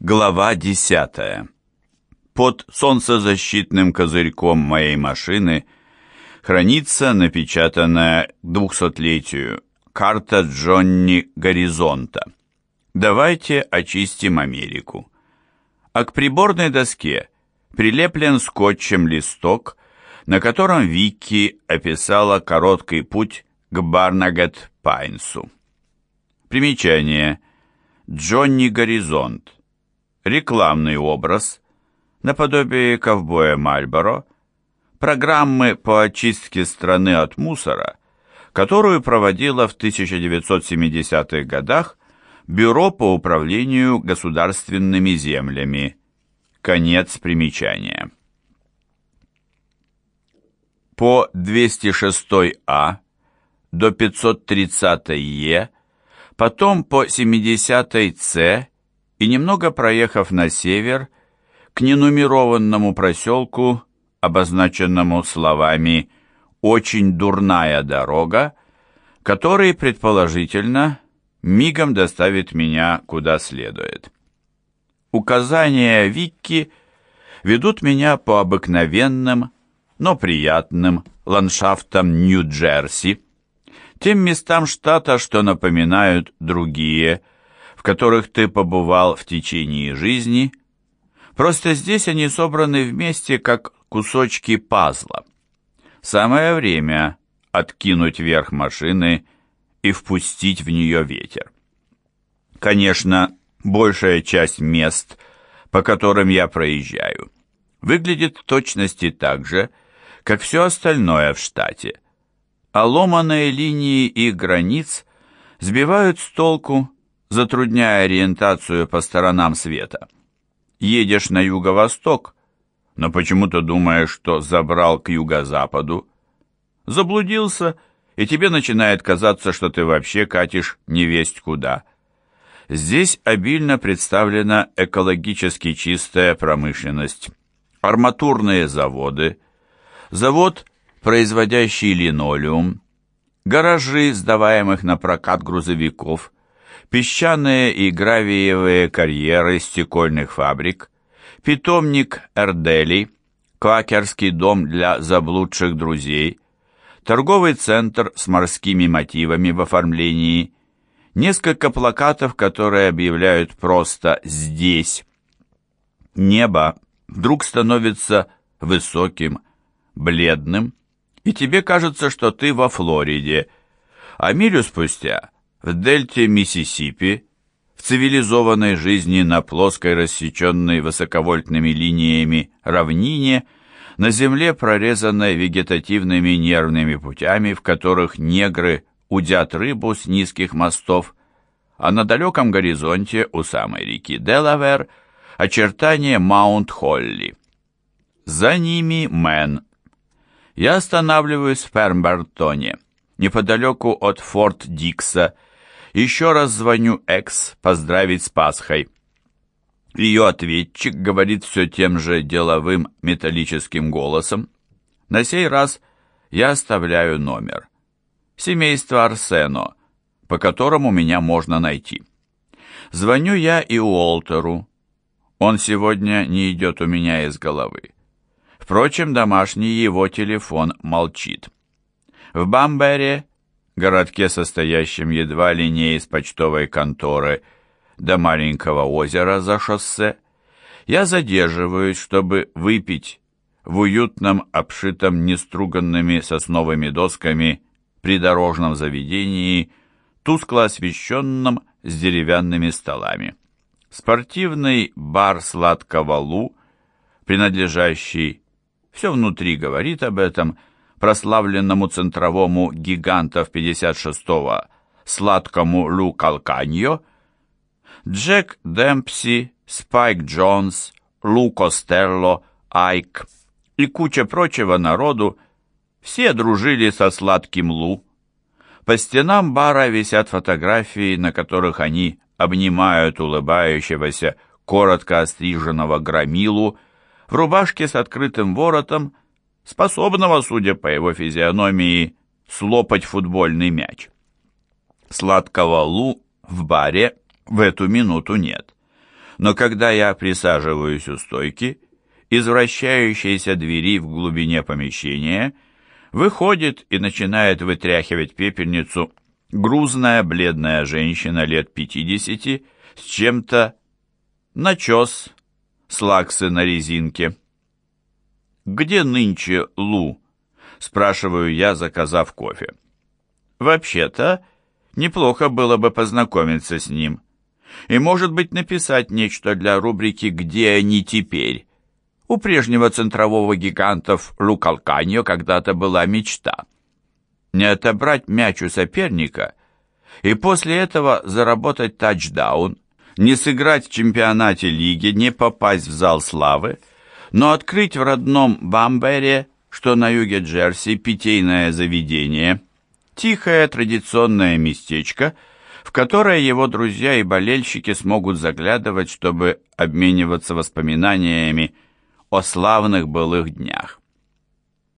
Глава 10. Под солнцезащитным козырьком моей машины хранится напечатанная к двухсотлетию карта Джонни Горизонта. Давайте очистим Америку. А к приборной доске прилеплен скотчем листок, на котором Вики описала короткий путь к Барнагет Пайнсу. Примечание. Джонни Горизонт рекламный образ, наподобие ковбоя Мальборо, программы по очистке страны от мусора, которую проводило в 1970-х годах Бюро по управлению государственными землями. Конец примечания. По 206А до 530Е, потом по 70С и немного проехав на север, к ненумерованному проселку, обозначенному словами «очень дурная дорога», который, предположительно, мигом доставит меня куда следует. Указания Викки ведут меня по обыкновенным, но приятным ландшафтам Нью-Джерси, тем местам штата, что напоминают другие – в которых ты побывал в течение жизни, просто здесь они собраны вместе, как кусочки пазла. Самое время откинуть верх машины и впустить в нее ветер. Конечно, большая часть мест, по которым я проезжаю, выглядит в точности так же, как все остальное в штате, а ломаные линии и границ сбивают с толку затрудняя ориентацию по сторонам света. Едешь на юго-восток, но почему-то думаешь, что забрал к юго-западу. Заблудился, и тебе начинает казаться, что ты вообще катишь невесть куда. Здесь обильно представлена экологически чистая промышленность. Арматурные заводы, завод, производящий линолеум, гаражи, сдаваемых на прокат грузовиков – песчаные и гравиевые карьеры стекольных фабрик, питомник Эрдели, квакерский дом для заблудших друзей, торговый центр с морскими мотивами в оформлении, несколько плакатов, которые объявляют просто «здесь». Небо вдруг становится высоким, бледным, и тебе кажется, что ты во Флориде, а милю спустя – в дельте Миссисипи, в цивилизованной жизни на плоской рассеченной высоковольтными линиями равнине, на земле, прорезанной вегетативными нервными путями, в которых негры удят рыбу с низких мостов, а на далеком горизонте у самой реки Делавер очертания Маунт-Холли. За ними Мэн. Я останавливаюсь в Фермбертоне, неподалеку от Форт Дикса, еще раз звоню Экс поздравить с Пасхой. Ее ответчик говорит все тем же деловым металлическим голосом. На сей раз я оставляю номер. Семейство Арсено, по которому меня можно найти. Звоню я и Уолтеру. Он сегодня не идет у меня из головы. Впрочем, домашний его телефон молчит. В Бамбере городке, состоящем едва ли не из почтовой конторы до маленького озера за шоссе, я задерживаюсь, чтобы выпить в уютном, обшитом неструганными сосновыми досками придорожном заведении, тускло освещенном с деревянными столами. Спортивный бар сладкого Лу, принадлежащий, все внутри говорит об этом, прославленному центровому гигантов 56-го сладкому Лу Калканьо, Джек Демпси, Спайк Джонс, Лу Костелло, Айк и куча прочего народу, все дружили со сладким Лу. По стенам бара висят фотографии, на которых они обнимают улыбающегося, коротко остриженного громилу в рубашке с открытым воротом способного, судя по его физиономии, слопать футбольный мяч. Сладкого Лу в баре в эту минуту нет. Но когда я присаживаюсь у стойки, из вращающейся двери в глубине помещения выходит и начинает вытряхивать пепельницу грузная бледная женщина лет пятидесяти с чем-то начес, слаксы на резинке. «Где нынче Лу?» — спрашиваю я, заказав кофе. «Вообще-то, неплохо было бы познакомиться с ним. И, может быть, написать нечто для рубрики «Где они теперь?» У прежнего центрового гигантов Лукалканьо когда-то была мечта. Не отобрать мяч у соперника и после этого заработать тачдаун, не сыграть в чемпионате лиги, не попасть в зал славы, но открыть в родном Бамбере, что на юге Джерси, питейное заведение, тихое традиционное местечко, в которое его друзья и болельщики смогут заглядывать, чтобы обмениваться воспоминаниями о славных былых днях.